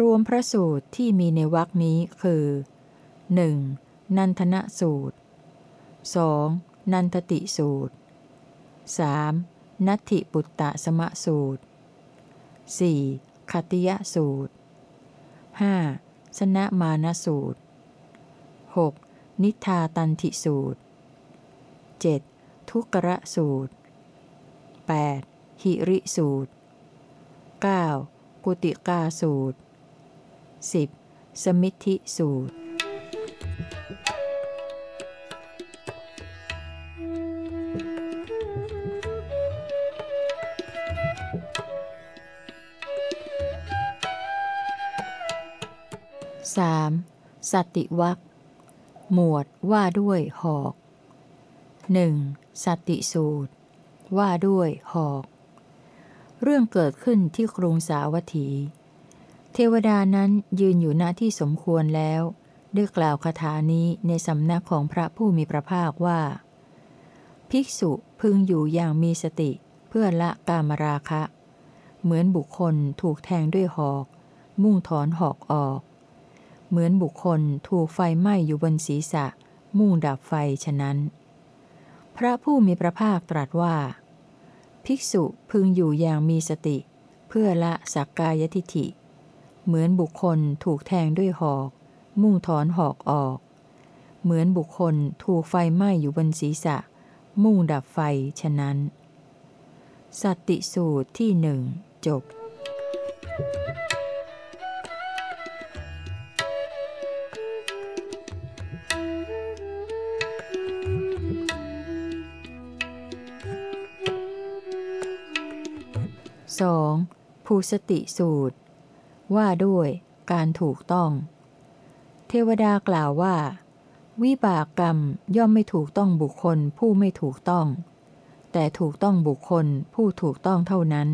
รวมพระสูตรที่มีในวรคนี้คือ 1. นันทนสูตร 2. นันทติสูตร 3. นัตถิปุตตะสมะสูตร 4. คติยสูตร 5. สนะมานสูตร 6. นิทาตันทิสูตร 7. ทุกระสูตร 8. หิริสูตร 9. กุติกาสูตร 10. สมิทธิสูตร 3. สัตติวัคหมวดว่าด้วยหอก 1. สัตติสูตร ว่าด้วยหอก เรื่องเกิดขึ้นที่กรุงสาวัตถี เทวดานั้นยืนอยู่หน้าที่สมควรแล้วได้กล่าวคาถานี้ในสำนักของพระผู้มีพระภาคว่า ภิกษุพึงอยู่อย่างมีสติเพื่อละกามราคะ เหมือนบุคคลถูกแทงด้วยหอก มุ่งถอนหอกออก เหมือนบุคคลถูกไฟไหม้อยู่บนศีรษะ มุ่งดับไฟฉะนั้น พระผู้มีพระภาคตรัสว่า ภิกษุพึงอยู่อย่างมีสติ เพื่อละสักกายทิฐิ เหมือนบุคคลถูกแทงด้วยหอก มุ่งถอนหอกออก เหมือนบุคคลถูกไฟไหม้อยู่บนศีรษะ มุ่งดับไฟฉะนั้น สัตติสูตรที่หนึ่งจบ 2. ภูสติสูตร ว่าด้วย การถูกต้อง เทวดากล่าวว่า วิบากกรรมย่อมไม่ถูกต้องบุคคลผู้ไม่ถูกต้อง แต่ถูกต้องบุคคลผู้ถูกต้องเท่านั้น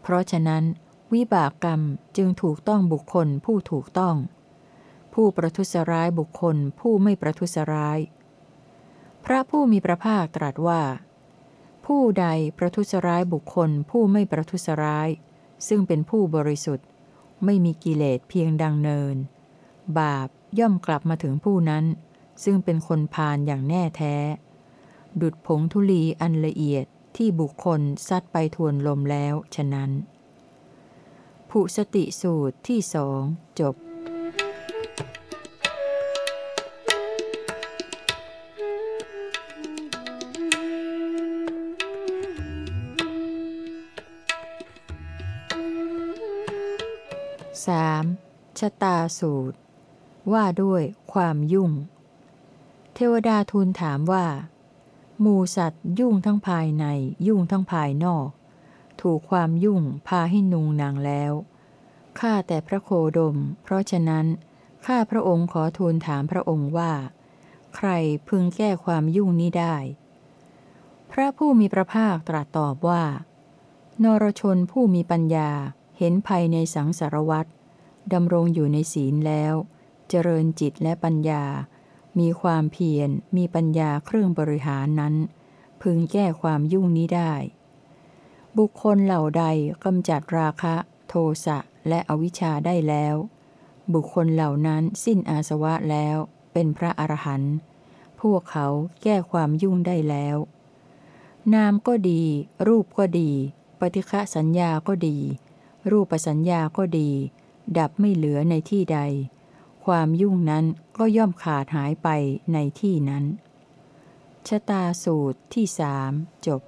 เพราะฉะนั้น วิบากกรรมจึงถูกต้องบุคคลผู้ถูกต้อง ผู้ประทุษร้ายบุคคลผู้ไม่ประทุษร้าย พระผู้มีพระภาคตรัสว่า ผู้ใดประทุษร้ายบุคคลผู้ไม่ประทุษร้าย ซึ่งเป็นผู้บริสุทธิ์ ไม่มีกิเลสเพียงดังเนิน บาปย่อมกลับมาถึงผู้นั้น ซึ่งเป็นคนพาลอย่างแน่แท้ ดุดผงธุลีอันละเอียดที่บุคคลซัดไปทวนลมแล้วฉะนั้น ผูสติสูตรที่สองจบ ชะตาสูตร ว่าด้วยความยุ่ง เทวดาทูลถามว่า หมูสัตว์ยุ่งทั้งภายในยุ่งทั้งภายนอก ถูกความยุ่งพาให้นุงนางแล้วข้าแต่พระโคดม เพราะฉะนั้นข้าพระองค์ขอทูลถามพระองค์ว่า ใครพึงแก้ความยุ่งนี้ได้ พระผู้มีพระภาคตรัสตอบว่า นรชนผู้มีปัญญาเห็นภัยในสังสารวัตร ดำรงอยู่ในศีลแล้ว เจริญจิตและปัญญา มีความเพียร มีปัญญาเครื่องบริหารนั้น พึงแก้ความยุ่งนี้ได้ บุคคลเหล่าใดกำจัดราคะ โทสะและอวิชชาได้แล้ว บุคคลเหล่านั้นสิ้นอาสวะแล้ว เป็นพระอรหันต์พวกเขาแก้ความยุ่งได้แล้ว นามก็ดี รูปก็ดี ปฏิฆะสัญญาก็ดี รูปสัญญาก็ดี ดับไม่เหลือในที่ใด ความยุ่งนั้นก็ย่อมขาดหายไปในที่นั้น ชะตาสูตรที่สามจบ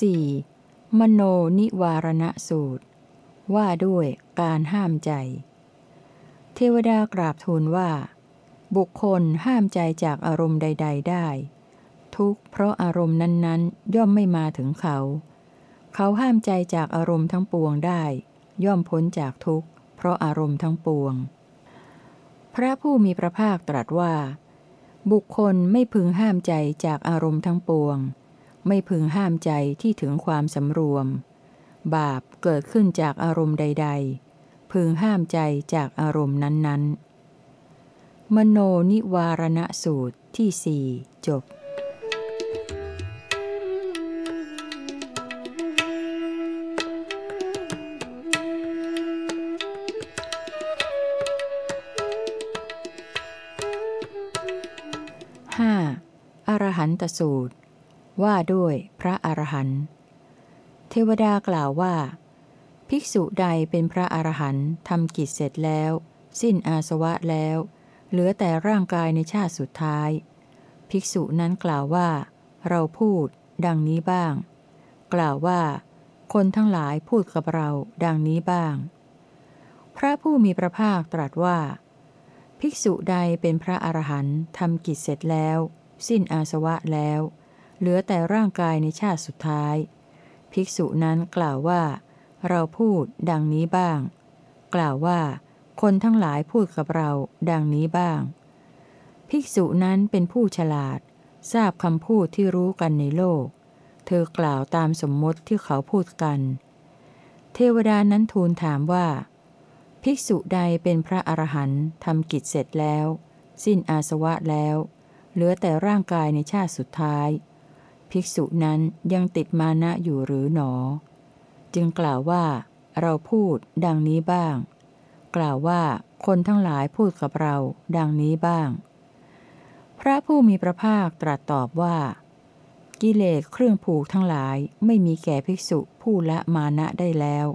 4. มโนนิวารณสูตร ว่าด้วยการห้ามใจ เทวดากราบทูลว่า บุคคลห้ามใจจากอารมณ์ใด ๆ ได้ ทุกเพราะอารมณ์นั้นๆ ย่อมไม่มาถึงเขา เขาห้ามใจจากอารมณ์ทั้งปวงได้ ย่อมพ้นจากทุกข์ เพราะอารมณ์ทั้งปวง พระผู้มีพระภาคตรัสว่า บุคคลไม่พึงห้ามใจจากอารมณ์ทั้งปวง ไม่พึงห้ามใจที่ถึงความสำรวม บาปเกิดขึ้นจากอารมณ์ใด ๆ พึงห้ามใจจากอารมณ์นั้น ๆ มโนนิวารณสูตรที่สี่จบห้าอรหันตสูตร ว่าด้วยพระอรหันต์เทวดากล่าวว่า ภิกษุใดเป็นพระอรหันต์ทำกิจเสร็จแล้ว สิ้นอาสวะแล้ว เหลือแต่ร่างกายในชาติสุดท้าย ภิกษุนั้นกล่าวว่า เราพูด ดังนี้บ้าง กล่าวว่า คนทั้งหลายพูดกับเรา ดังนี้บ้าง พระผู้มีพระภาคตรัสว่า ภิกษุใดเป็นพระอรหันต์ทำกิจเสร็จแล้ว สิ้นอาสวะแล้ว เหลือแต่ร่างกายในชาติสุดท้าย ภิกษุนั้นกล่าวว่า เราพูดดังนี้บ้าง กล่าวว่า คนทั้งหลายพูดกับเราดังนี้บ้าง ภิกษุนั้นเป็นผู้ฉลาด ทราบคำพูดที่รู้กันในโลก เธอกล่าวตามสมมติที่เขาพูดกัน เทวดานั้นทูลถามว่า ภิกษุใดเป็นพระอรหันต์ทำกิจเสร็จแล้ว สิ้นอาสวะแล้ว เหลือแต่ร่างกายในชาติสุดท้าย ภิกษุนั้นยังติดมานะอยู่หรือหนอ จึงกล่าวว่า เราพูดดังนี้บ้าง กล่าวว่าคนทั้งหลายพูดกับเรา ดังนี้บ้าง พระผู้มีพระภาคตรัสตอบว่า กิเลสเครื่องผูกทั้งหลายไม่มีแก่ภิกษุผู้ละมานะได้แล้ว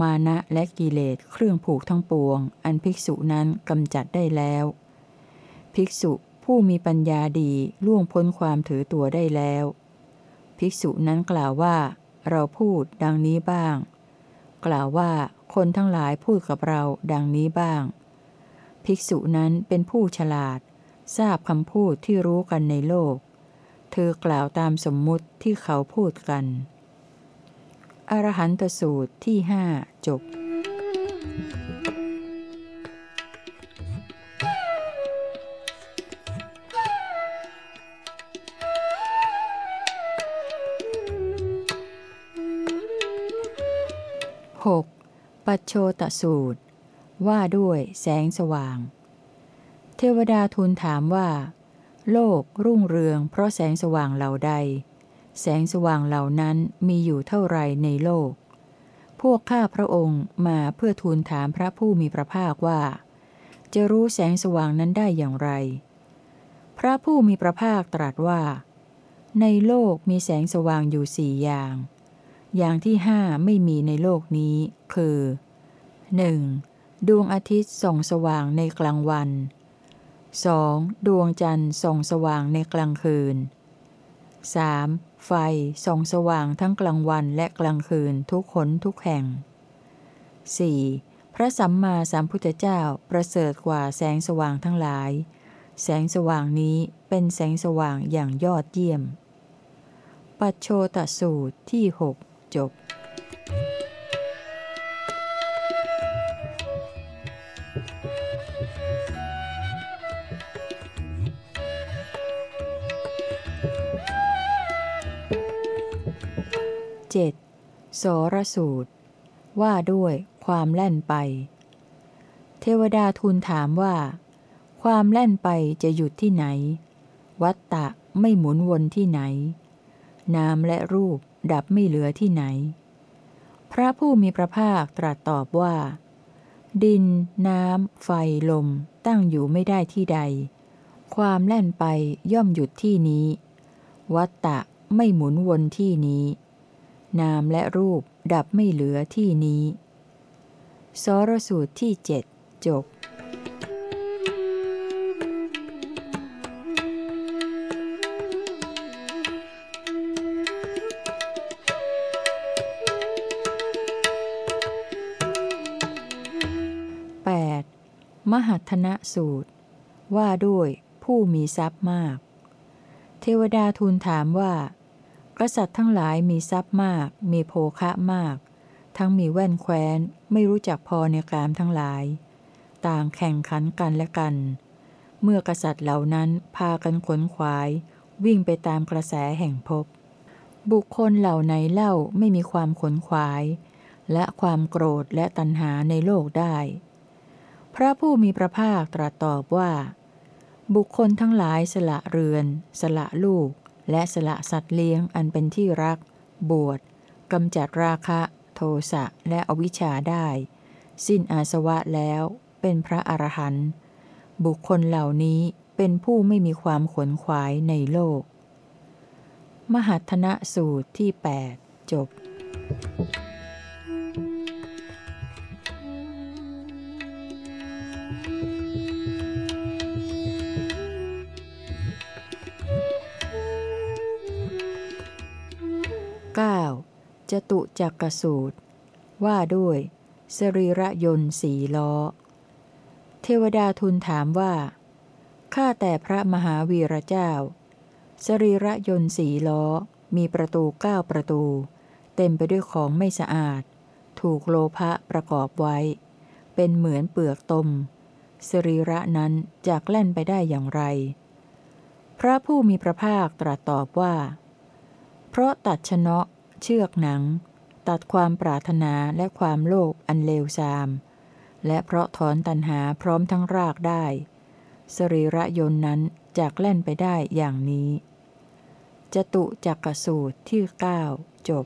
มานะและกิเลสเครื่องผูกทั้งปวง อันภิกษุนั้นกำจัดได้แล้ว ภิกษุผู้มีปัญญาดีล่วงพ้นความถือตัวได้แล้ว ภิกษุนั้นกล่าวว่า เราพูดดังนี้บ้าง กล่าวว่าคนทั้งหลายพูดกับเราดังนี้บ้าง ภิกษุนั้นเป็นผู้ฉลาด ทราบคำพูดที่รู้กันในโลก เธอกล่าวตามสมมุติที่เขาพูดกัน อรหันตสูตรที่ห้าจบ 6. ปัจโชตสูตร ว่าด้วยแสงสว่าง เทวดาทูลถามว่า โลกรุ่งเรืองเพราะแสงสว่างเหล่าใด แสงสว่างเหล่านั้นมีอยู่เท่าไรในโลก พวกข้าพระองค์มาเพื่อทูลถามพระผู้มีพระภาคว่า จะรู้แสงสว่างนั้นได้อย่างไร พระผู้มีพระภาคตรัสว่า ในโลกมีแสงสว่างอยู่สี่อย่างอย่างที่ห้าไม่มีในโลกนี้ คือ 1. ดวงอาทิตย์ส่องสว่างในกลางวัน 2. ดวงจันทร์ส่องสว่างในกลางคืน 3. ไฟส่องสว่างทั้งกลางวันและกลางคืนทุกขนทุกแห่ง 4. พระสัมมาสัมพุทธเจ้าประเสริฐกว่าแสงสว่างทั้งหลาย แสงสว่างนี้เป็นแสงสว่างอย่างยอดเยี่ยม ปัจโชตสูตรที่ 6 จบ 7. โสรสูตร ว่าด้วยความแล่นไป เทวดาทูลถามว่า ความแล่นไปจะหยุดที่ไหน วัตตะไม่หมุนวนที่ไหน นามและรูปดับไม่เหลือที่ไหน พระผู้มีพระภาคตรัสตอบว่า ดิน น้ำ ไฟลมตั้งอยู่ไม่ได้ที่ใด ความแล่นไปย่อมหยุดที่นี้ วัตตะไม่หมุนวนที่นี้ นามและรูปดับไม่เหลือที่นี้ สรสูตรที่เจ็ดจบมหัทนะสูตร ว่าด้วยผู้มีทรัพย์มาก เทวดาทูลถามว่า กษัตริย์ทั้งหลายมีทรัพย์มาก มีโภคะมาก ทั้งมีแว่นแคว้น ไม่รู้จักพอในกามทั้งหลาย ต่างแข่งขันกันและกัน เมื่อกษัตริย์เหล่านั้นพากันขนขวาย วิ่งไปตามกระแสแห่งภพบุคคลเหล่าไหนเล่าไม่มีความขนขวาย และความโกรธและตัณหาในโลกได้ พระผู้มีพระภาคตรัสตอบว่า บุคคลทั้งหลายสละเรือน สละลูก และสละสัตว์เลี้ยงอันเป็นที่รัก บวชกำจัดราคะ โทสะและอวิชชาได้ สิ้นอาสวะแล้วเป็นพระอรหันต์บุคคลเหล่านี้เป็นผู้ไม่มีความขนขวายในโลก มหัทนะสูตรที่ 8 จบ 9. จตุจักกสูตร ว่าด้วย สรีระยนต์สีล้อ เทวดาทูลถามว่า ข้าแต่พระมหาวีระเจ้า สรีระยนต์สีล้อ มีประตูเก้าประตู เต็มไปด้วยของไม่สะอาด ถูกโลภะประกอบไว้ เป็นเหมือนเปลือกตม สรีระนั้นจากแล่นไปได้อย่างไร พระผู้มีพระภาคตรัสตอบว่า เพราะตัดชนะเชือกหนัง ตัดความปรารถนาและความโลภอันเลวทราม และเพราะถอนตัณหาพร้อมทั้งรากได้ สรีระยนนั้นจากแล่นไปได้อย่างนี้ จตุจักกสูตรที่ 9 จบ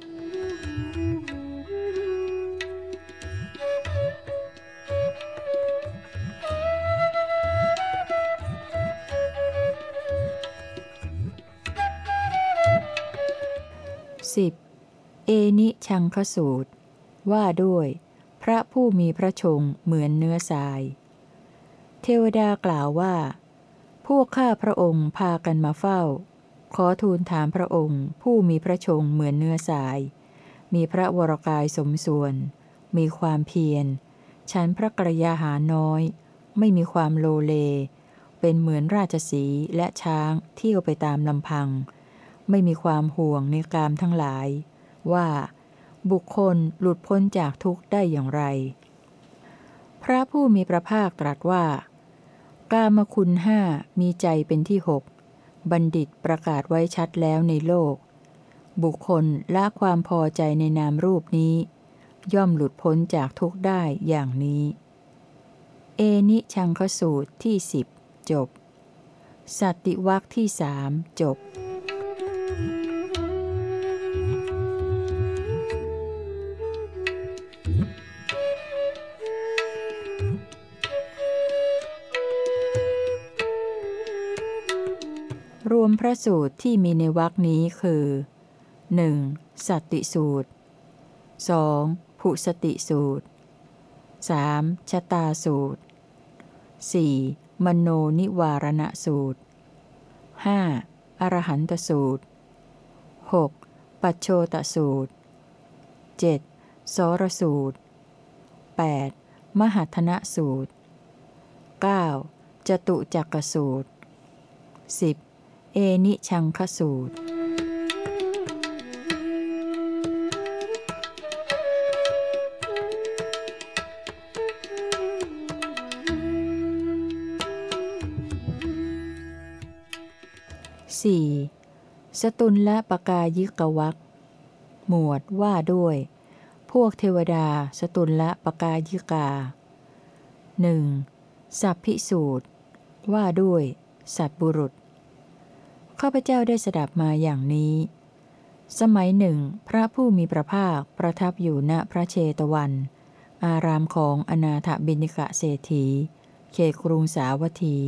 10. เอนิชังคสูตร ว่าด้วย พระผู้มีพระชงเหมือนเนื้อทราย เทวดากล่าวว่า พวกข้าพระองค์พากันมาเฝ้า ขอทูลถามพระองค์ ผู้มีพระชงเหมือนเนื้อทราย มีพระวรกายสมส่วน มีความเพียร ฉันพระกรยาหาน้อย ไม่มีความโลเล เป็นเหมือนราชสีและช้างเที่ยวไปตามลำพัง ไม่มีความห่วงในกามทั้งหลาย ว่า บุคคลหลุดพ้นจากทุกข์ได้อย่างไร พระผู้มีพระภาคตรัสว่า กามคุณห้ามีใจเป็นที่หกบัณฑิตประกาศไว้ชัดแล้วในโลก บุคคลละความพอใจในนามรูปนี้ ย่อมหลุดพ้นจากทุกข์ได้อย่างนี้ เอนิชังคสูตรที่สิบจบ สัตติวักที่สามจบ พระสูตรที่มีในวรรคนี้คือ 1. สัตติสูตร 2. ผุสติสูตร 3. ชะตาสูตร 4. มโนนิวารณสูตร 5. อรหันตสูตร 6. ปัจโชตสูตร 7. สรสูตร 8. มหัทนะสูตร 9. จตุจักกสูตร 10. เอนิชังคสูตร 4. สตุลและปกายิกวักหมวดว่าด้วย พวกเทวดาสตุลและปกายิกาหนึ่งสัพพิสูตร ว่าด้วย สัตบุรุษ ข้าพเจ้าได้สดับมาอย่างนี้ สมัยหนึ่ง พระผู้มีพระภาคประทับอยู่ณพระเชตวัน อารามของอนาถบิณิกะเศรษฐี เขตกรุงสาวัตถี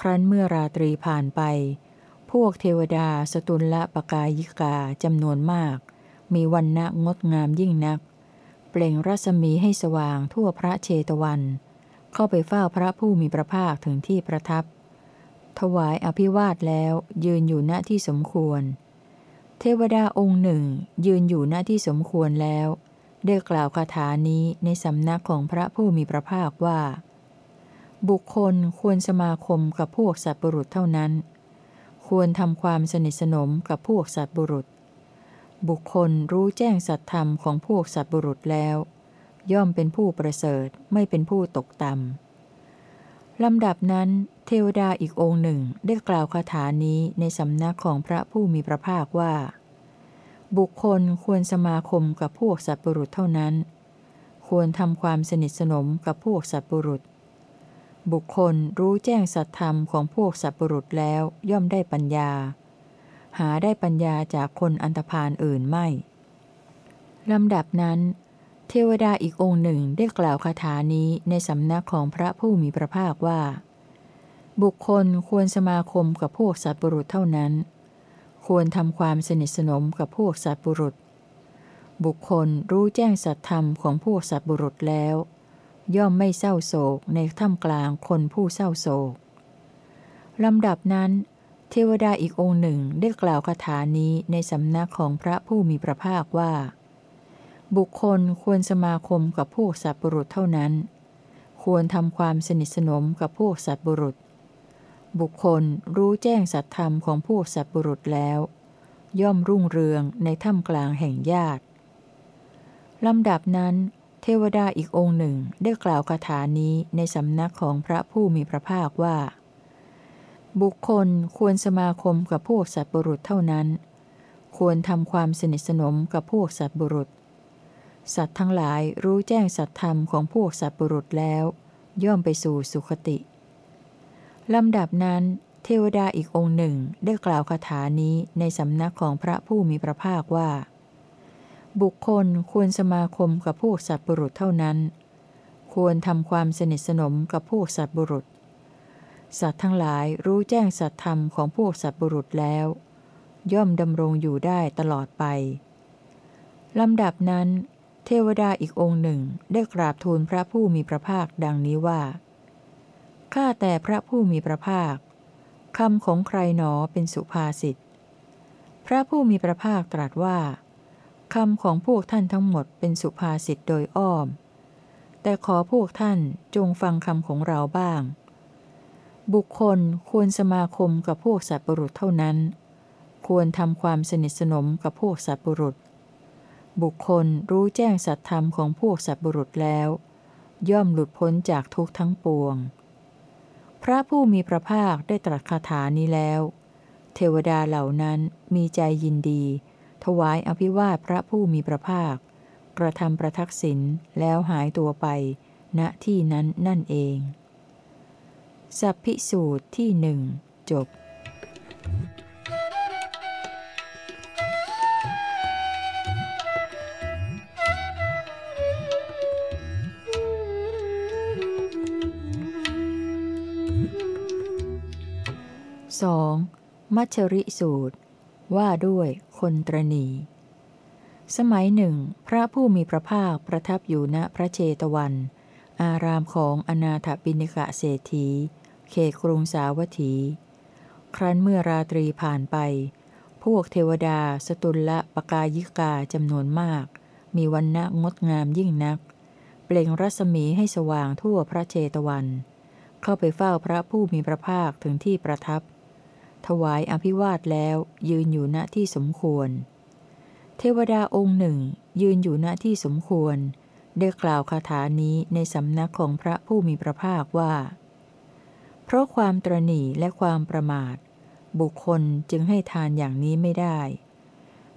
ครั้นเมื่อราตรีผ่านไป พวกเทวดาสตุลละปกายิกาจำนวนมาก มีวันณะงดงามยิ่งนัก เปล่งรัศมีให้สว่างทั่วพระเชตวัน เข้าไปเฝ้าพระผู้มีพระภาคถึงที่ประทับ ถวายอภิวาทแล้วยืนอยู่ณที่สมควร เทวดาองค์หนึ่ง ยืนอยู่ณที่สมควรแล้วได้กล่าวคาถานี้ในสำนักของพระผู้มีพระภาคว่า บุคคลควรสมาคมกับพวกสัตว์บุรุษเท่านั้น ควรทำความสนิทสนมกับพวกสัตว์บุรุษ บุคคลรู้แจ้งสัตธรรมของพวกสัตว์บุรุษแล้ว ย่อมเป็นผู้ประเสริฐไม่เป็นผู้ตกต่ำ ลำดับนั้น เทวดาอีกองค์หนึ่งได้กล่าวคาถานี้ในสำนักของพระผู้มีพระภาคว่า บุคคลควรสมาคมกับพวกสัตว์ปรุษเท่านั้น ควรทำความสนิทสนมกับพวกสัตว์ปรุษ บุคคลรู้แจ้งสัตธรรมของพวกสัตว์ปรุษแล้วย่อมได้ปัญญา หาได้ปัญญาจากคนอันธพาลอื่นไม่ลำดับนั้น เทวดาอีกองค์หนึ่งได้กล่าวคาถานี้ในสำนักของพระผู้มีพระภาคว่า บุคคลควรสมาคมกับพวกสัตว์ปรุษเท่านั้น ควรทำความสนิทสนมกับพวกสัตว์ปรุษ บุคคลรู้แจ้งสัตธรรมของพวกสัตว์ปรุษแล้ว ย่อมไม่เศร้าโศกในท่ามกลางคนผู้เศร้าโศกลำดับนั้น เทวดาอีกองค์หนึ่งได้กล่าวคาถานี้ในสำนักของพระผู้มีพระภาคว่า บุคคลควรสมาคมกับพวกสัตว์บุรุษเท่านั้น ควรทำความสนิทสนมกับพวกสัตว์บุรุษ บุคคลรู้แจ้งสัตธรรมของพวกสัตว์บุรุษแล้ว ย่อมรุ่งเรืองในถ้ำกลางแห่งญาติลำดับนั้น เทวดาอีกองค์หนึ่งได้กล่าวคาถานี้ในสำนักของพระผู้มีพระภาคว่า บุคคลควรสมาคมกับพวกสัตว์บุรุษเท่านั้น ควรทำความสนิทสนมกับพวกสัตว์บุรุษ สัตว์ทั้งหลายรู้แจ้งสัตธรรมของพวกสัตว์ปรุษแล้ว ย่อมไปสู่สุคติ ลำดับนั้น เทวดาอีกองค์หนึ่งได้กล่าวคาถานี้ในสำนักของพระผู้มีพระภาคว่า บุคคลควรสมาคมกับพวกสัตว์ปรุษเท่านั้น ควรทำความสนิทสนมกับพวกสัตว์บุรุษ สัตว์ทั้งหลายรู้แจ้งสัตธรรมของพวกสัตว์บุรุษแล้ว ย่อมดำรงอยู่ได้ตลอดไปลำดับนั้น เทวดาอีกองค์หนึ่งได้กราบทูลพระผู้มีพระภาคดังนี้ว่า ข้าแต่พระผู้มีพระภาค คำของใครหนอเป็นสุภาษิต พระผู้มีพระภาคตรัสว่า คำของพวกท่านทั้งหมดเป็นสุภาษิตโดยอ้อม แต่ขอพวกท่านจงฟังคำของเราบ้าง บุคคลควรสมาคมกับพวกสัตว์ปรุษเท่านั้น ควรทำความสนิทสนมกับพวกสัตว์ปรุษ บุคคลรู้แจ้งสัตธรรมของพวกสัตบุรุษแล้ว ย่อมหลุดพ้นจากทุกทั้งปวง พระผู้มีพระภาคได้ตรัสคาถานี้แล้ว เทวดาเหล่านั้นมีใจยินดี ถวายอภิวาทพระผู้มีพระภาค กระทำประทักษิณแล้วหายตัวไป ณที่นั้นนั่นเอง สัพพิสูตรที่หนึ่งจบ 2. มัชริสูตร ว่าด้วยคนตรณี สมัยหนึ่ง พระผู้มีพระภาคประทับอยู่ณพระเชตวัน อารามของอนาถปิณิกะเศรษฐี เขตกรุงสาวัตถี ครั้นเมื่อราตรีผ่านไป พวกเทวดาสตุลละปกายิกาจำนวนมาก มีวันณะงดงามยิ่งนัก เปล่งรัศมีให้สว่างทั่วพระเชตวันเข้าไปเฝ้าพระผู้มีพระภาคถึงที่ประทับ ถวายอภิวาทแล้วยืนอยู่ณที่สมควร เทวดาองค์หนึ่ง ยืนอยู่ณที่สมควร ได้กล่าวคาถานี้ในสำนักของพระผู้มีพระภาคว่า เพราะความตรณีและความประมาท บุคคลจึงให้ทานอย่างนี้ไม่ได้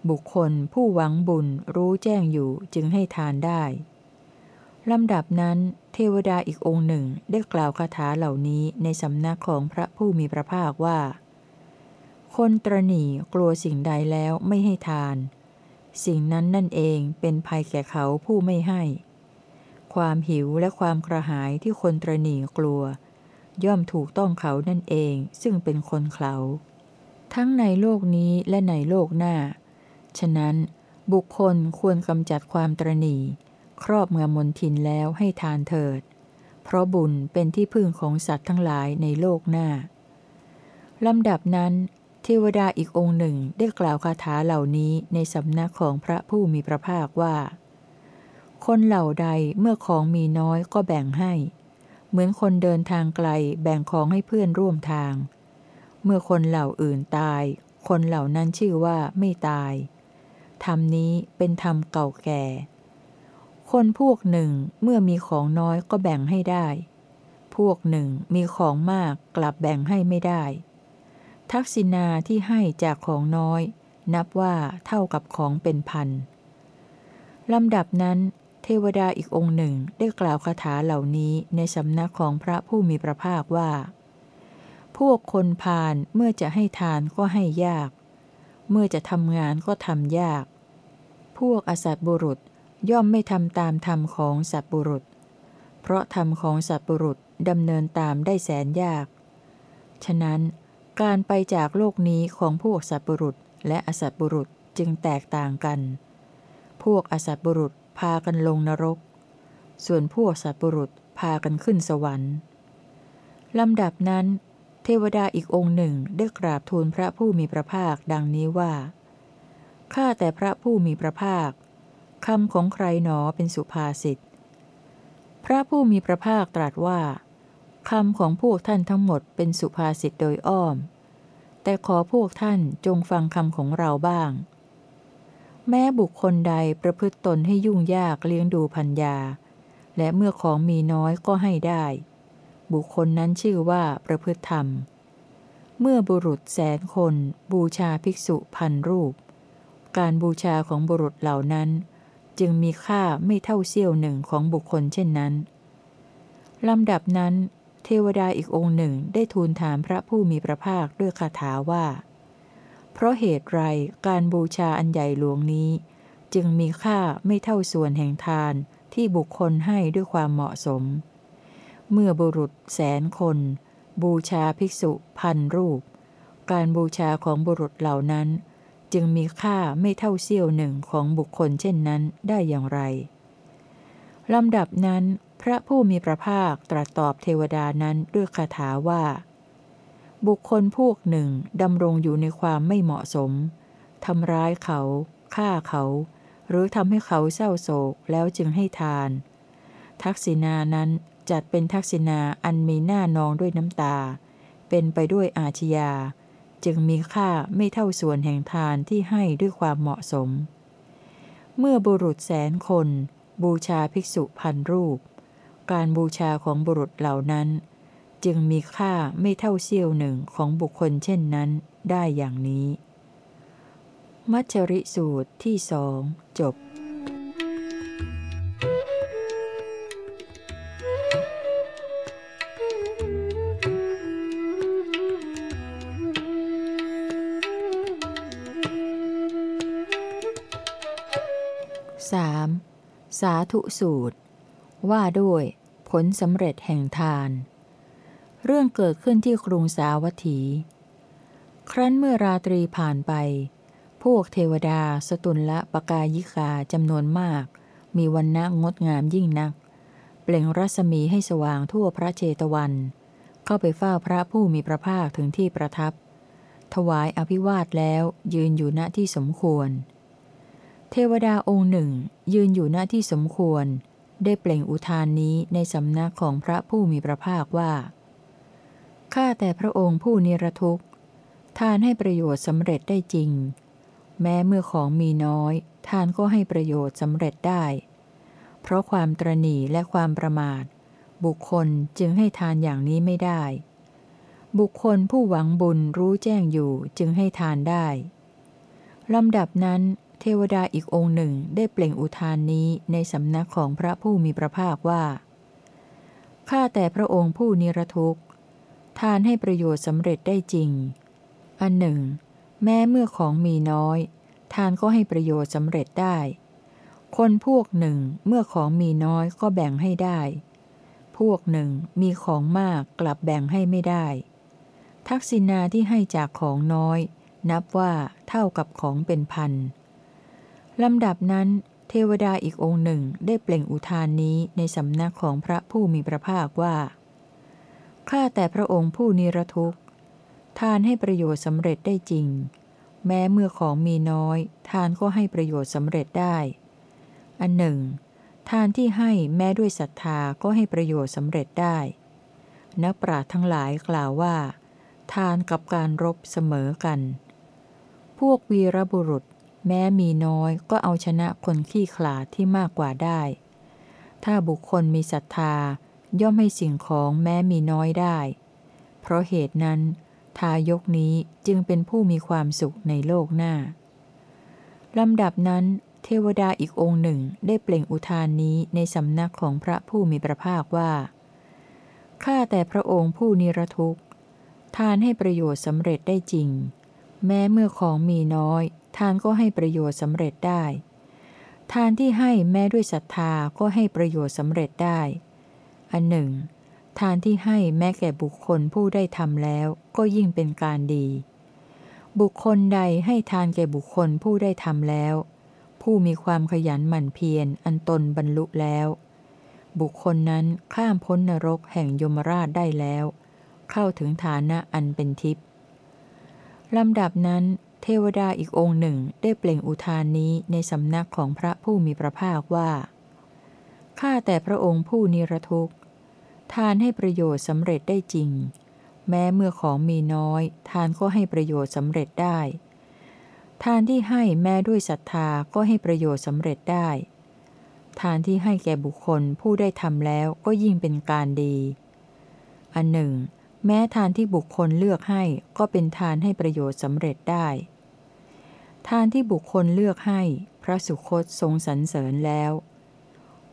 บุคคลผู้หวังบุญรู้แจ้งอยู่จึงให้ทานได้ลำดับนั้นเทวดาอีกองค์หนึ่งได้กล่าวคาถาเหล่านี้ในสำนักของพระผู้มีพระภาคว่า คนตรณีกลัวสิ่งใดแล้วไม่ให้ทาน สิ่งนั้นนั่นเองเป็นภัยแก่เขาผู้ไม่ให้ ความหิวและความกระหายที่คนตรณีกลัว ย่อมถูกต้องเขานั่นเองซึ่งเป็นคนเขาทั้งในโลกนี้และในโลกหน้า ฉะนั้นบุคคลควรกำจัดความตรณีครอบเมือมนทินแล้วให้ทานเถิด เพราะบุญเป็นที่พึ่งของสัตว์ทั้งหลายในโลกหน้าลำดับนั้น เทวดาอีกองค์หนึ่งได้กล่าวคาถาเหล่านี้ในสำนักของพระผู้มีพระภาคว่า คนเหล่าใดเมื่อของมีน้อยก็แบ่งให้ เหมือนคนเดินทางไกลแบ่งของให้เพื่อนร่วมทาง เมื่อคนเหล่าอื่นตาย คนเหล่านั้นชื่อว่าไม่ตาย ธรรมนี้เป็นธรรมเก่าแก่ คนพวกหนึ่งเมื่อมีของน้อยก็แบ่งให้ได้ พวกหนึ่งมีของมากกลับแบ่งให้ไม่ได้ ทักษิณาที่ให้จากของน้อย นับว่าเท่ากับของเป็นพันลำดับนั้นเทวดาอีกองค์หนึ่งได้กล่าวคาถาเหล่านี้ในสำนักของพระผู้มีพระภาคว่า พวกคนพาลเมื่อจะให้ทานก็ให้ยาก เมื่อจะทำงานก็ทำยาก พวกอสัตบุรุษย่อมไม่ทำตามธรรมของสัตบุรุษ เพราะธรรมของสัตบุรุษดำเนินตามได้แสนยาก ฉะนั้น การไปจากโลกนี้ของพวกสัตบุรุษและอสัตบุรุษจึงแตกต่างกัน พวกอสัตบุรุษพากันลงนรก ส่วนพวกสัตบุรุษพากันขึ้นสวรรค์ลำดับนั้น เทวดาอีกองค์หนึ่งได้กราบทูลพระผู้มีพระภาคดังนี้ว่า ข้าแต่พระผู้มีพระภาคคำของใครหนอเป็นสุภาษิต พระผู้มีพระภาคตรัสว่า คำของพวกท่านทั้งหมดเป็นสุภาษิตโดยอ้อม แต่ขอพวกท่านจงฟังคำของเราบ้าง แม้บุคคลใดประพฤติตนให้ยุ่งยากเลี้ยงดูพัญญา และเมื่อของมีน้อยก็ให้ได้ บุคคลนั้นชื่อว่าประพฤติธรรม เมื่อบุรุษแสนคนบูชาภิกษุพันรูป การบูชาของบุรุษเหล่านั้น จึงมีค่าไม่เท่าเสี้ยวหนึ่งของบุคคลเช่นนั้นลำดับนั้น เทวดาอีกองค์หนึ่งได้ทูลถามพระผู้มีพระภาคด้วยคาถาว่า เพราะเหตุไรการบูชาอันใหญ่หลวงนี้ จึงมีค่าไม่เท่าส่วนแห่งทานที่บุคคลให้ด้วยความเหมาะสม เมื่อบุรุษแสนคน บูชาภิกษุพันรูป การบูชาของบุรุษเหล่านั้น จึงมีค่าไม่เท่าเสี้ยวหนึ่งของบุคคลเช่นนั้นได้อย่างไรลำดับนั้น ระผู้มีพระภาคตรัสตอบเทวดานั้นด้วยคาถาว่า บุคคลพวกหนึ่งดำรงอยู่ในความไม่เหมาะสมทำร้ายเขาฆ่าเขา หรือทำให้เขาเศร้าโศกแล้วจึงให้ทาน ทักษิณานั้นจัดเป็นทักษิณาอันมีหน้านองด้วยน้ำตา เป็นไปด้วยอาชญา จึงมีค่าไม่เท่าส่วนแห่งทานที่ให้ด้วยความเหมาะสม เมื่อบุรุษแสนคน บูชาภิกษุพันรูป การบูชาของบุรุษเหล่านั้น จึงมีค่าไม่เท่าเสี้ยวหนึ่งของบุคคลเช่นนั้นได้อย่างนี้ มัชริสูตรที่สองจบ 3. สาธุสูตร ว่าด้วย ผลสำเร็จแห่งทาน เรื่องเกิดขึ้นที่กรุงสาวัตถี ครั้นเมื่อราตรีผ่านไป พวกเทวดา สตุลละปกายิกาจำนวนมาก มีวันนะงดงามยิ่งนัก เปล่งรัศมีให้สว่างทั่วพระเจตวัน เข้าไปเฝ้าพระผู้มีพระภาคถึงที่ประทับ ถวายอภิวาทแล้วยืนอยู่ณที่สมควร เทวดาองค์หนึ่ง ยืนอยู่หน้าที่สมควร ได้เปล่งอุทานนี้ในสำนักของพระผู้มีพระภาคว่า ข้าแต่พระองค์ผู้นิรทุกข์ ทานให้ประโยชน์สำเร็จได้จริง แม้เมื่อของมีน้อย ทานก็ให้ประโยชน์สำเร็จได้ เพราะความตรณีและความประมาท บุคคลจึงให้ทานอย่างนี้ไม่ได้ บุคคลผู้หวังบุญรู้แจ้งอยู่จึงให้ทานได้ลำดับนั้น เทวดาอีกองค์หนึ่งได้เปล่งอุทานนี้ในสำนักของพระผู้มีพระภาคว่า ข้าแต่พระองค์ผู้นิรทุกข์ ทานให้ประโยชน์สำเร็จได้จริง อันหนึ่ง แม้เมื่อของมีน้อย ทานก็ให้ประโยชน์สำเร็จได้ คนพวกหนึ่งเมื่อของมีน้อยก็แบ่งให้ได้ พวกหนึ่งมีของมากกลับแบ่งให้ไม่ได้ ทักษิณาที่ให้จากของน้อย นับว่าเท่ากับของเป็นพัน ลำดับนั้นเทวดาอีกองค์หนึ่งได้เปล่งอุทานนี้ในสำนักของพระผู้มีพระภาคว่า ข้าแต่พระองค์ผู้นิรทุกข์ ทานให้ประโยชน์สำเร็จได้จริง แม้เมื่อของมีน้อย ทานก็ให้ประโยชน์สำเร็จได้ อันหนึ่ง ทานที่ให้แม้ด้วยศรัทธาก็ให้ประโยชน์สำเร็จได้ นักปราชญ์ทั้งหลายกล่าวว่า ทานกับการรบเสมอกัน พวกวีรบุรุษ แม้มีน้อยก็เอาชนะคนขี้ขลาดที่มากกว่าได้ ถ้าบุคคลมีศรัทธา ย่อมให้สิ่งของแม้มีน้อยได้ เพราะเหตุนั้น ทายกนี้จึงเป็นผู้มีความสุขในโลกหน้า ลำดับนั้น เทวดาอีกองค์หนึ่งได้เปล่งอุทานนี้ในสำนักของพระผู้มีพระภาคว่า ข้าแต่พระองค์ผู้นิรทุกข์ ทานให้ประโยชน์สำเร็จได้จริง แม้เมื่อของมีน้อย ทานก็ให้ประโยชน์สำเร็จได้ ทานที่ให้แม้ด้วยศรัทธาก็ให้ประโยชน์สำเร็จได้ อันหนึ่ง ทานที่ให้แม้แก่บุคคลผู้ได้ทำแล้วก็ยิ่งเป็นการดี บุคคลใดให้ทานแก่บุคคลผู้ได้ทำแล้ว ผู้มีความขยันหมั่นเพียรอันตนบรรลุแล้ว บุคคลนั้นข้ามพ้นนรกแห่งยมราชได้แล้ว เข้าถึงฐานะอันเป็นทิพย์ลำดับนั้น เทวดาอีกองค์หนึ่งได้เปล่งอุทานนี้ในสำนักของพระผู้มีพระภาคว่า ข้าแต่พระองค์ผู้นิรทุกข์ ทานให้ประโยชน์สำเร็จได้จริง แม้เมื่อของมีน้อย ทานก็ให้ประโยชน์สำเร็จได้ ทานที่ให้แม้ด้วยศรัทธาก็ให้ประโยชน์สำเร็จได้ ทานที่ให้แก่บุคคลผู้ได้ทำแล้วก็ยิ่งเป็นการดี อันหนึ่ง แม้ทานที่บุคคลเลือกให้ก็เป็นทานให้ประโยชน์สำเร็จได้ ทานที่บุคคลเลือกให้ พระสุคตทรงสรรเสริญแล้ว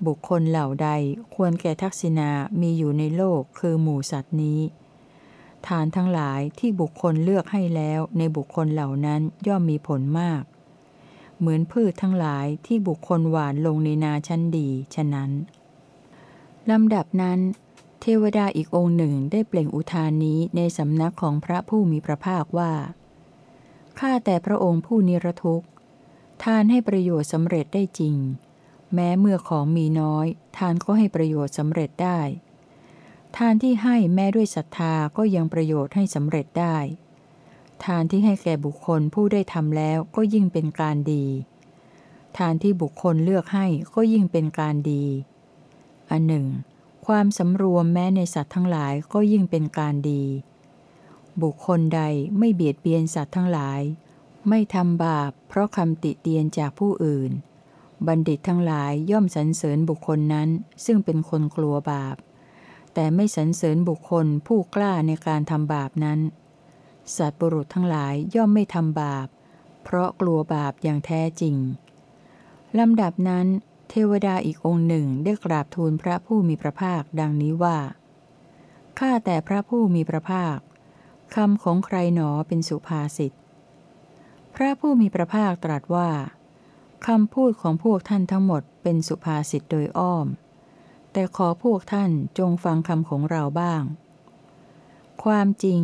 บุคคลเหล่าใดควรแก่ทักษิณามีอยู่ในโลกคือหมู่สัตว์นี้ ทานทั้งหลายที่บุคคลเลือกให้แล้วในบุคคลเหล่านั้นย่อมมีผลมาก เหมือนพืชทั้งหลายที่บุคคลหวานลงในนาชั้นดีฉะนั้นลำดับนั้น เทวดาอีกองค์หนึ่งได้เปล่งอุทานนี้ในสำนักของพระผู้มีพระภาคว่า ข้าแต่พระองค์ผู้นิรทุกข์ ทานให้ประโยชน์สำเร็จได้จริง แม้เมื่อของมีน้อย ทานก็ให้ประโยชน์สำเร็จได้ ทานที่ให้แม้ด้วยศรัทธาก็ยังประโยชน์ให้สำเร็จได้ ทานที่ให้แก่บุคคลผู้ได้ทำแล้วก็ยิ่งเป็นการดี ทานที่บุคคลเลือกให้ก็ยิ่งเป็นการดี อันหนึ่ง ความสำรวมแม้ในสัตว์ทั้งหลายก็ยิ่งเป็นการดี บุคคลใดไม่เบียดเบียนสัตว์ทั้งหลาย ไม่ทำบาปเพราะคำติเตียนจากผู้อื่น บัณฑิตทั้งหลายย่อมสรรเสริญบุคคลนั้น ซึ่งเป็นคนกลัวบาป แต่ไม่สรรเสริญบุคคลผู้กล้าในการทำบาปนั้น สัตว์บุรุษทั้งหลายย่อมไม่ทำบาป เพราะกลัวบาปอย่างแท้จริงลำดับนั้น เทวดาอีกองค์หนึ่งได้กราบทูลพระผู้มีพระภาคดังนี้ว่า ข้าแต่พระผู้มีพระภาคคำของใครหนอเป็นสุภาษิต พระผู้มีพระภาคตรัสว่าคำพูดของพวกท่านทั้งหมดเป็นสุภาษิตโดยอ้อม แต่ขอพวกท่านจงฟังคำของเราบ้าง ความจริง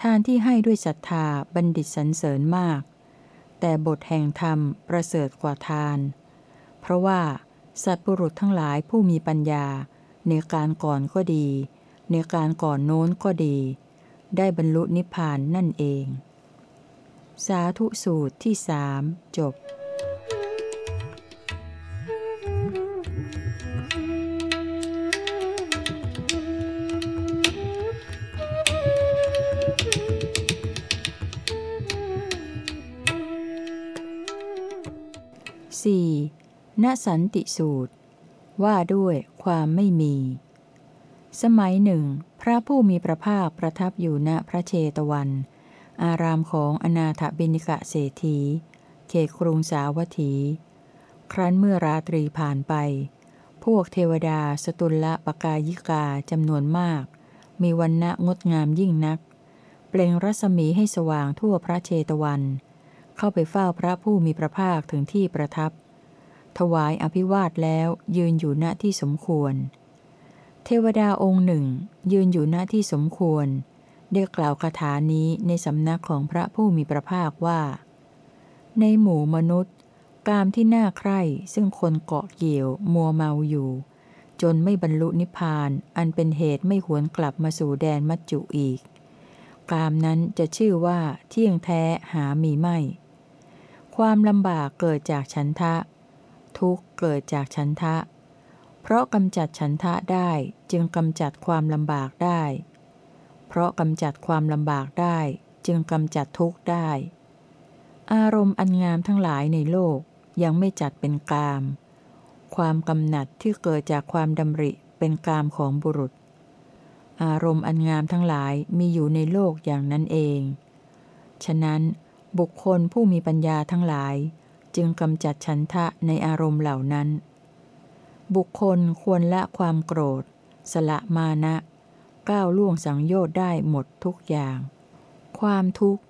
ทานที่ให้ด้วยศรัทธาบัณฑิตสรรเสริญมาก แต่บทแห่งธรรมประเสริฐกว่าทาน เพราะว่า สัตว์บุรุษทั้งหลายผู้มีปัญญา ในการก่อนก็ดี ในการก่อนโน้นก็ดี ได้บรรลุนิพพานนั่นเอง สาธุสูตรที่สามจบ ณสันติสูตร ว่าด้วยความไม่มี สมัยหนึ่ง พระผู้มีพระภาคประทับอยู่ณพระเชตวัน อารามของอนาถบิณิกะเศรษฐี เขตกรุงสาวัตถี ครั้นเมื่อราตรีผ่านไป พวกเทวดาสตุลละปกายิกาจำนวนมาก มีวันณะงดงามยิ่งนัก เปล่งรัศมีให้สว่างทั่วพระเชตวัน เข้าไปเฝ้าพระผู้มีพระภาคถึงที่ประทับ ถวายอภิวาทแล้วยืนอยู่ณที่สมควร เทวดาองค์หนึ่ง ยืนอยู่ณที่สมควรได้กล่าวคาถานี้ในสำนักของพระผู้มีพระภาคว่า ในหมู่มนุษย์กามที่น่าใคร่ซึ่งคนเกาะเกี่ยว มัวเมาอยู่ จนไม่บรรลุนิพพาน อันเป็นเหตุไม่หวนกลับมาสู่แดนมัจจุอีก กามนั้นจะชื่อว่าเที่ยงแท้หามีไม่ ความลำบากเกิดจากฉันทะ ทุกข์เกิดจากฉันทะ เพราะกำจัดฉันทะได้จึงกำจัดความลำบากได้ เพราะกำจัดความลำบากได้จึงกำจัดทุกข์ได้ อารมณ์อันงามทั้งหลายในโลกยังไม่จัดเป็นกาม ความกำหนัดที่เกิดจากความดำริเป็นกามของบุรุษ อารมณ์อันงามทั้งหลายมีอยู่ในโลกอย่างนั้นเอง ฉะนั้นบุคคลผู้มีปัญญาทั้งหลาย จึงกำจัดฉันทะในอารมณ์เหล่านั้น บุคคลควรละความโกรธ สละมานะก้าวล่วงสังโยชน์ได้หมดทุกอย่าง ความทุกข์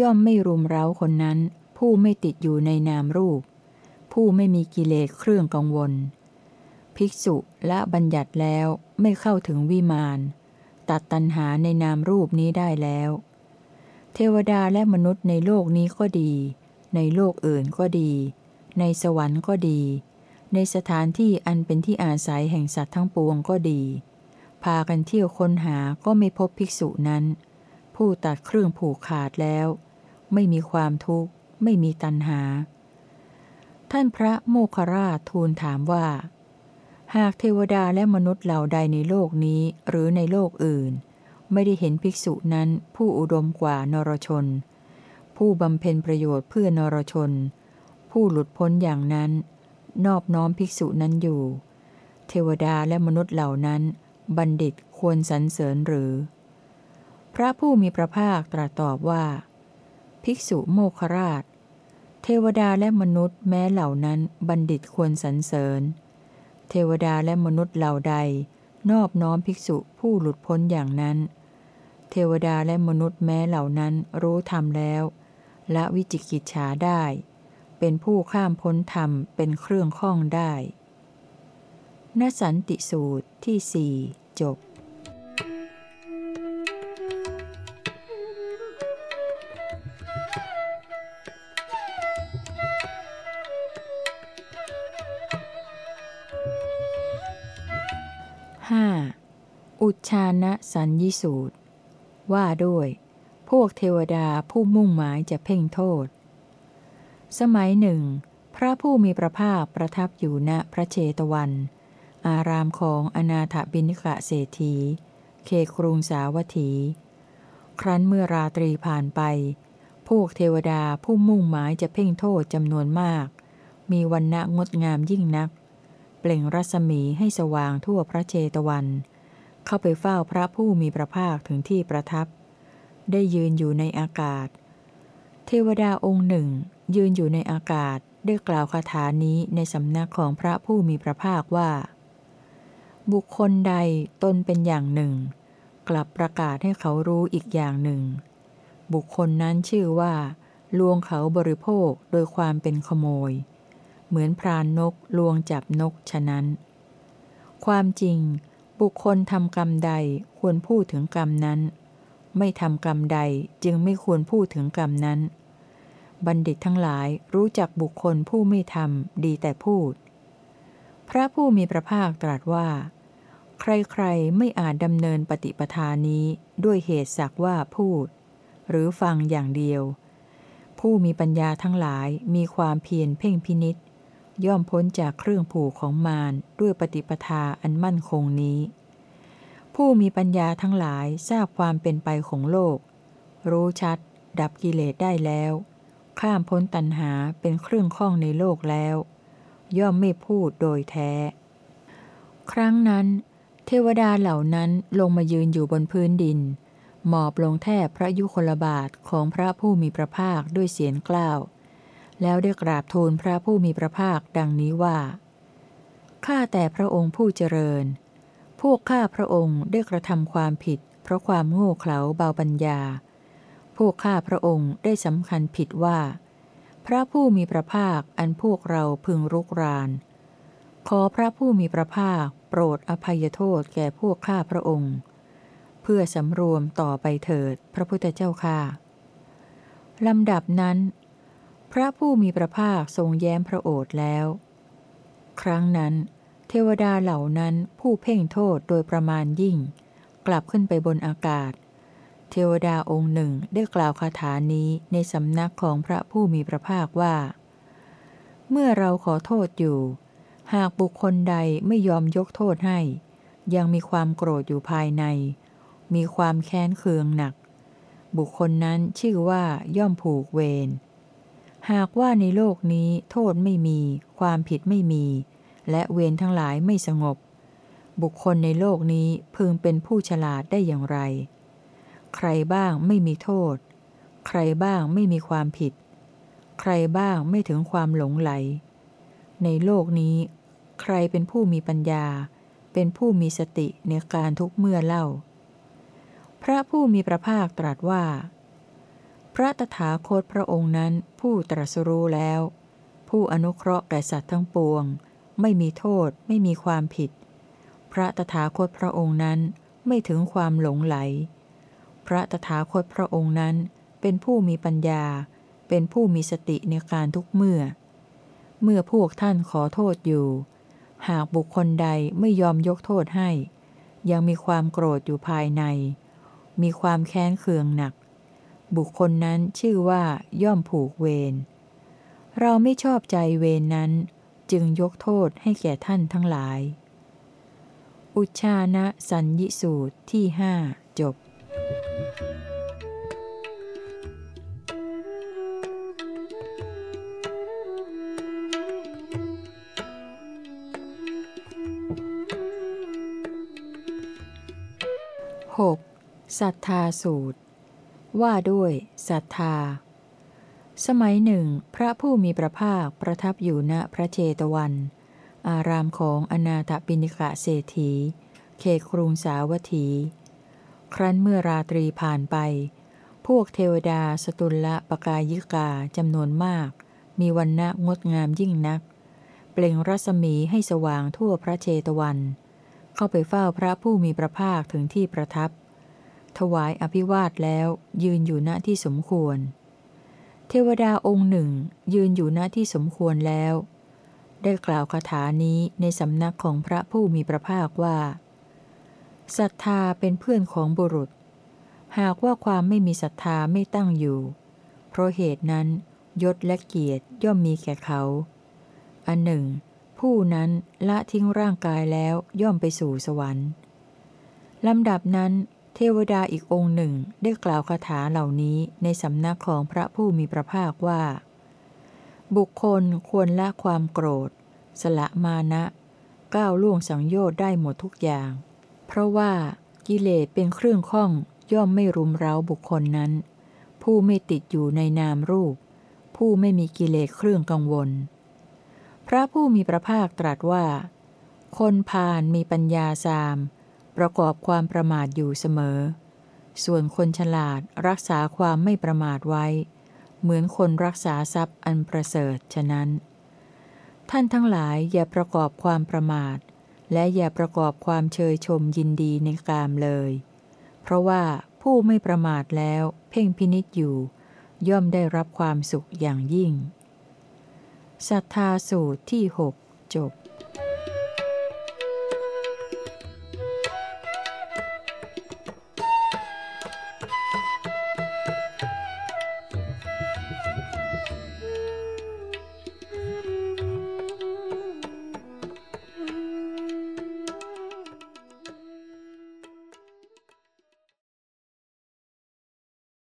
ย่อมไม่รุมเร้าคนนั้น ผู้ไม่ติดอยู่ในนามรูป ผู้ไม่มีกิเลสเครื่องกังวล ภิกษุละบัญญัติแล้วไม่เข้าถึงวิมาน ตัดตัณหาในนามรูปนี้ได้แล้ว เทวดาและมนุษย์ในโลกนี้ก็ดี ในโลกอื่นก็ดี ในสวรรค์ก็ดี ในสถานที่อันเป็นที่อาศัยแห่งสัตว์ทั้งปวงก็ดี พากันเที่ยวค้นหาก็ไม่พบภิกษุนั้น ผู้ตัดเครื่องผูกขาดแล้ว ไม่มีความทุกข์ ไม่มีตัณหา ท่านพระโมคคราชทูลถามว่า หากเทวดาและมนุษย์เหล่าใดในโลกนี้หรือในโลกอื่น ไม่ได้เห็นภิกษุนั้นผู้อุดมกว่านรชน ผู้บำเพ็ญประโยชน์เพื่อนรชน ผู้หลุดพ้นอย่างนั้น นอบน้อมภิกษุนั้นอยู่ เทวดาและมนุษย์เหล่านั้น บัณฑิตควรสรรเสริญหรือ พระผู้มีพระภาคตรัสตอบว่า ภิกษุโมคคราช เทวดาและมนุษย์แม้เหล่านั้นบัณฑิตควรสรรเสริญ เทวดาและมนุษย์เหล่าใด นอบน้อมภิกษุผู้หลุดพ้นอย่างนั้น เทวดาและมนุษย์แม้เหล่านั้นรู้ธรรมแล้ว ละวิจิกิจฉาได้ เป็นผู้ข้ามพ้นธรรมเป็นเครื่องข้องได้นสันติสูตรที่สี่จบ 5. อุชานะสัญญิสูตร ว่าด้วย พวกเทวดาผู้มุ่งหมายจะเพ่งโทษ สมัยหนึ่ง พระผู้มีพระภาคประทับอยู่ณพระเชตวัน อารามของอนาถบิณิกะเศรษฐีเขครุงสาวัตถี ครั้นเมื่อราตรีผ่านไป พวกเทวดาผู้มุ่งหมายจะเพ่งโทษจำนวนมาก มีวันณะงดงามยิ่งนัก เปล่งรัศมีให้สว่างทั่วพระเชตวัน เข้าไปเฝ้าพระผู้มีพระภาคถึงที่ประทับ ได้ยืนอยู่ในอากาศ เทวดาองค์หนึ่ง ยืนอยู่ในอากาศได้กล่าวคาถานี้ในสำนักของพระผู้มีพระภาคว่า บุคคลใดตนเป็นอย่างหนึ่ง กลับประกาศให้เขารู้อีกอย่างหนึ่ง บุคคลนั้นชื่อว่า ลวงเขาบริโภคโดยความเป็นขโมย เหมือนพรานนกลวงจับนกฉะนั้น ความจริง บุคคลทำกรรมใดควรพูดถึงกรรมนั้น ไม่ทำกรรมใดจึงไม่ควรพูดถึงกรรมนั้น บัณฑิตทั้งหลายรู้จักบุคคลผู้ไม่ทำดีแต่พูด พระผู้มีพระภาคตรัสว่า ใครๆไม่อาจดำเนินปฏิปทานี้ด้วยเหตุสักว่าพูด หรือฟังอย่างเดียว ผู้มีปัญญาทั้งหลายมีความเพียรเพ่งพินิษย่อมพ้นจากเครื่องผูกของมารด้วยปฏิปทาอันมั่นคงนี้ ผู้มีปัญญาทั้งหลายทราบความเป็นไปของโลก รู้ชัด ดับกิเลสได้แล้ว ข้ามพ้นตัณหาเป็นเครื่องข้องในโลกแล้ว ย่อมไม่พูดโดยแท้ ครั้งนั้น เทวดาเหล่านั้นลงมายืนอยู่บนพื้นดิน หมอบลงแทบพระยุคลบาทของพระผู้มีพระภาคด้วยเสียงกล้าว แล้วได้กราบทูลพระผู้มีพระภาคดังนี้ว่า ข้าแต่พระองค์ผู้เจริญ พวกข้าพระองค์ได้กระทำความผิด เพราะความโง่เขลาเบาปัญญา พวกข้าพระองค์ได้สำคัญผิดว่า พระผู้มีพระภาคอันพวกเราพึงรุกราน ขอพระผู้มีพระภาค โปรดอภัยโทษแก่พวกข้าพระองค์ เพื่อสำรวมต่อไปเถิด พระพุทธเจ้าค่าลำดับนั้น พระผู้มีพระภาคทรงแย้มพระโอษฐ์แล้ว ครั้งนั้น เทวดาเหล่านั้นผู้เพ่งโทษโดยประมาณยิ่ง กลับขึ้นไปบนอากาศ เทวดาองค์หนึ่งได้กล่าวคาถานี้ในสำนักของพระผู้มีพระภาคว่า เมื่อเราขอโทษอยู่ หากบุคคลใดไม่ยอมยกโทษให้ ยังมีความโกรธอยู่ภายใน มีความแค้นเคืองหนัก บุคคลนั้นชื่อว่าย่อมผูกเวรหากว่าในโลกนี้โทษไม่มี ความผิดไม่มี และเวรทั้งหลายไม่สงบ บุคคลในโลกนี้พึงเป็นผู้ฉลาดได้อย่างไร ใครบ้างไม่มีโทษ ใครบ้างไม่มีความผิด ใครบ้างไม่ถึงความหลงไหล ในโลกนี้ ใครเป็นผู้มีปัญญา เป็นผู้มีสติในการทุกเมื่อเล่า พระผู้มีพระภาคตรัสว่า พระตถาคตพระองค์นั้นผู้ตรัสรู้แล้วผู้อนุเคราะห์แก่สัตว์ทั้งปวง ไม่มีโทษ ไม่มีความผิด พระตถาคตพระองค์นั้นไม่ถึงความหลงไหล พระตถาคตพระองค์นั้นเป็นผู้มีปัญญา เป็นผู้มีสติในการทุกเมื่อ เมื่อพวกท่านขอโทษอยู่ หากบุคคลใดไม่ยอมยกโทษให้ ยังมีความโกรธอยู่ภายใน มีความแค้นเคืองหนัก บุคคลนั้นชื่อว่าย่อมผูกเวร เราไม่ชอบใจเวรนั้น จึงยกโทษให้แก่ท่านทั้งหลาย อุชานะสัญญิสูตรที่ห้าจบ 6. ศรัทธาสูตร ว่าด้วยศรัทธา สมัยหนึ่ง พระผู้มีพระภาคประทับอยู่ณพระเจตวัน อารามของอนาถปิณิกะเศรษฐี เขตกรุงสาวัตถี ครั้นเมื่อราตรีผ่านไป พวกเทวดาสตุลละปกายิกาจำนวนมาก มีวันณะงดงามยิ่งนัก เปล่งรัศมีให้สว่างทั่วพระเจตวัน เข้าไปเฝ้าพระผู้มีพระภาคถึงที่ประทับ ถวายอภิวาทแล้วยืนอยู่ณที่สมควร เทวดาองค์หนึ่งยืนอยู่ณที่สมควรแล้ว ได้กล่าวคาถานี้ในสำนักของพระผู้มีพระภาคว่าศรัทธาเป็นเพื่อนของบุรุษ หากว่าความไม่มีศรัทธาไม่ตั้งอยู่ เพราะเหตุนั้นยศและเกียรติย่อมมีแก่เขา อันหนึ่ง ผู้นั้นละทิ้งร่างกายแล้วย่อมไปสู่สวรรค์ลำดับนั้น ทวดาอีกองค์หนึ่งได้กล่าวคาถาเหล่านี้ในสำนักของพระผู้มีพระภาคว่า บุคคลควรละความโกรธ สละมานะก้าวล่วงสังโยชน์ได้หมดทุกอย่าง เพราะว่ากิเลสเป็นเครื่องข้องย่อมไม่รุมเร้าบุคคลนั้น ผู้ไม่ติดอยู่ในนามรูป ผู้ไม่มีกิเลสเครื่องกังวล พระผู้มีพระภาคตรัสว่า คนพาลมีปัญญาสาม ประกอบความประมาทอยู่เสมอ ส่วนคนฉลาดรักษาความไม่ประมาทไว้ เหมือนคนรักษาทรัพย์อันประเสริฐฉะนั้น ท่านทั้งหลายอย่าประกอบความประมาท และอย่าประกอบความเชยชมยินดีในกามเลย เพราะว่าผู้ไม่ประมาทแล้วเพ่งพินิจอยู่ ย่อมได้รับความสุขอย่างยิ่งศรัทธาสูตรที่หกจบ